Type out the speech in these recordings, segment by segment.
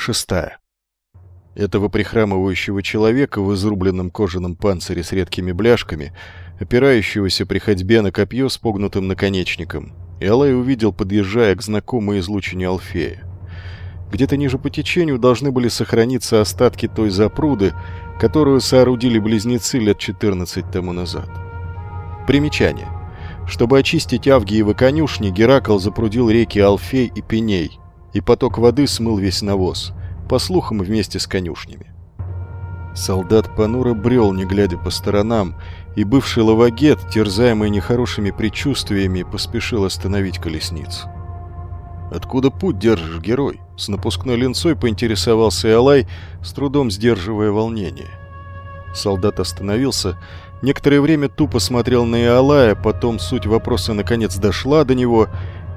Шестая. Этого прихрамывающего человека в изрубленном кожаном панцире с редкими бляшками, опирающегося при ходьбе на копье с погнутым наконечником, Иолай увидел, подъезжая к знакомой излучине Алфея. Где-то ниже по течению должны были сохраниться остатки той запруды, которую соорудили близнецы лет 14 тому назад. Примечание. Чтобы очистить Авгиевы конюшни, Геракл запрудил реки Алфей и Пеней, и поток воды смыл весь навоз, по слухам вместе с конюшнями. Солдат понуро брел, не глядя по сторонам, и бывший лавагет, терзаемый нехорошими предчувствиями, поспешил остановить колесницу. «Откуда путь держишь, герой?» С напускной линцой поинтересовался Алай, с трудом сдерживая волнение. Солдат остановился, некоторое время тупо смотрел на Иолая, потом суть вопроса наконец дошла до него,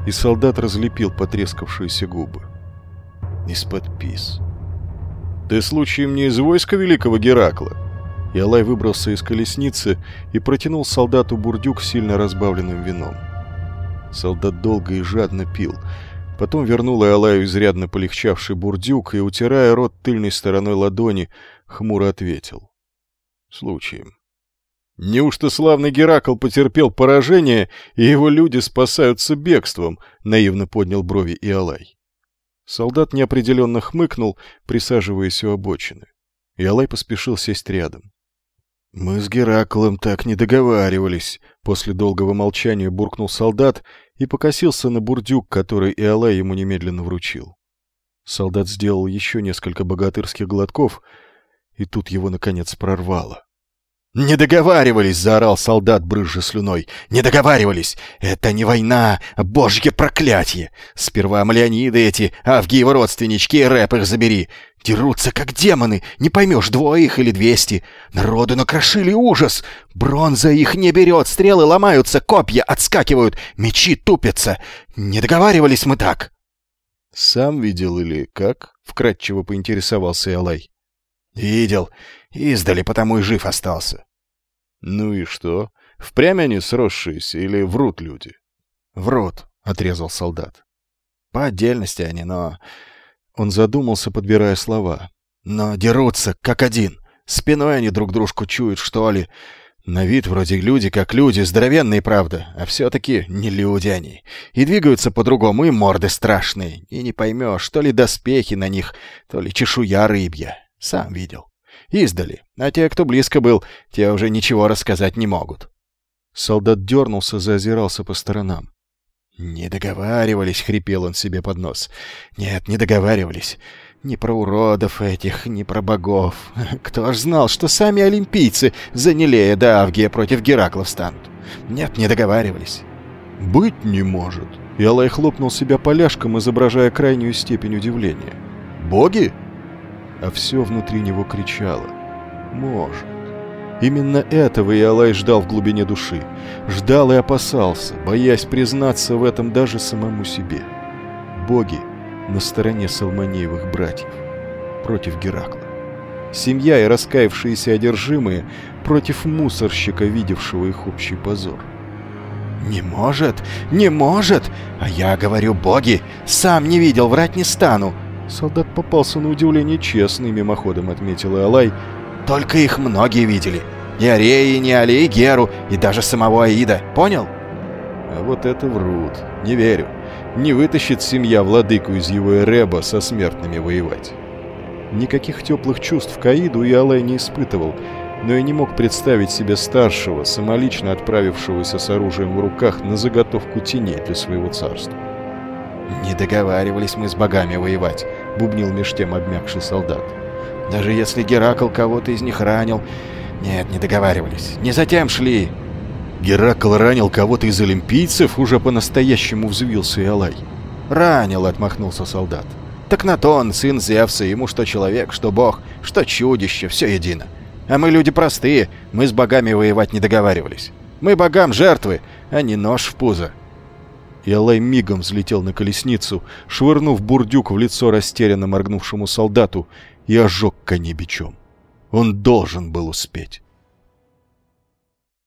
и солдат разлепил потрескавшиеся губы. Из-под пис. «Ты случаем не из войска великого Геракла?» Иолай выбрался из колесницы и протянул солдату бурдюк сильно разбавленным вином. Солдат долго и жадно пил — Потом вернула Алаю изрядно полегчавший бурдюк и, утирая рот тыльной стороной ладони, хмуро ответил. Случаем. Неужто славный Геракл потерпел поражение, и его люди спасаются бегством? Наивно поднял брови Иолай. Солдат неопределенно хмыкнул, присаживаясь у обочины. Иолай поспешил сесть рядом. «Мы с Гераклом так не договаривались», — после долгого молчания буркнул солдат и покосился на бурдюк, который Иолай ему немедленно вручил. Солдат сделал еще несколько богатырских глотков, и тут его, наконец, прорвало. «Не договаривались!» — заорал солдат, брызжа слюной. «Не договаривались! Это не война, божье проклятие! Сперва млеониды эти, Авгиевы родственнички, и рэп их забери! Дерутся, как демоны, не поймешь, двое их или двести! Народу накрошили ужас! Бронза их не берет, стрелы ломаются, копья отскакивают, мечи тупятся! Не договаривались мы так!» «Сам видел или как?» — вкратчиво поинтересовался Алай. «Видел. Издали, потому и жив остался. Ну и что? Впрямь они сросшиеся или врут люди? Врут, отрезал солдат. По отдельности они, но... Он задумался, подбирая слова. Но дерутся, как один. Спиной они друг дружку чуют, что ли. На вид вроде люди, как люди, здоровенные, правда, а все-таки не люди они. И двигаются по-другому, и морды страшные. И не поймешь, то ли доспехи на них, то ли чешуя рыбья. Сам видел. Издали. А те, кто близко был, те уже ничего рассказать не могут. Солдат дернулся, заозирался по сторонам. «Не договаривались», — хрипел он себе под нос. «Нет, не договаривались. Ни про уродов этих, ни про богов. Кто ж знал, что сами олимпийцы за Нелея да Авгия против Геракла встанут? Нет, не договаривались». «Быть не может». И Алай хлопнул себя поляшком, изображая крайнюю степень удивления. «Боги?» А все внутри него кричало «Может». Именно этого Иолай ждал в глубине души. Ждал и опасался, боясь признаться в этом даже самому себе. Боги на стороне Салманеевых братьев против Геракла. Семья и раскаявшиеся одержимые против мусорщика, видевшего их общий позор. «Не может! Не может! А я говорю, боги! Сам не видел, врать не стану!» Солдат попался на удивление честный, мимоходом отметил Алай. «Только их многие видели. И Ареи, и Али, и Геру, и даже самого Аида. Понял?» А вот это врут. Не верю. Не вытащит семья владыку из его Эреба со смертными воевать. Никаких теплых чувств к Аиду и Алай не испытывал, но и не мог представить себе старшего, самолично отправившегося с оружием в руках на заготовку теней для своего царства. «Не договаривались мы с богами воевать», — бубнил меж тем обмякший солдат. «Даже если Геракл кого-то из них ранил... Нет, не договаривались. Не затем шли». «Геракл ранил кого-то из олимпийцев?» — уже по-настоящему взвился Иолай. «Ранил», — отмахнулся солдат. «Так на то он сын Зевса, ему что человек, что бог, что чудище, все едино. А мы люди простые, мы с богами воевать не договаривались. Мы богам жертвы, а не нож в пузо и Алай мигом взлетел на колесницу, швырнув бурдюк в лицо растерянно моргнувшему солдату и ожег коне бичом. Он должен был успеть.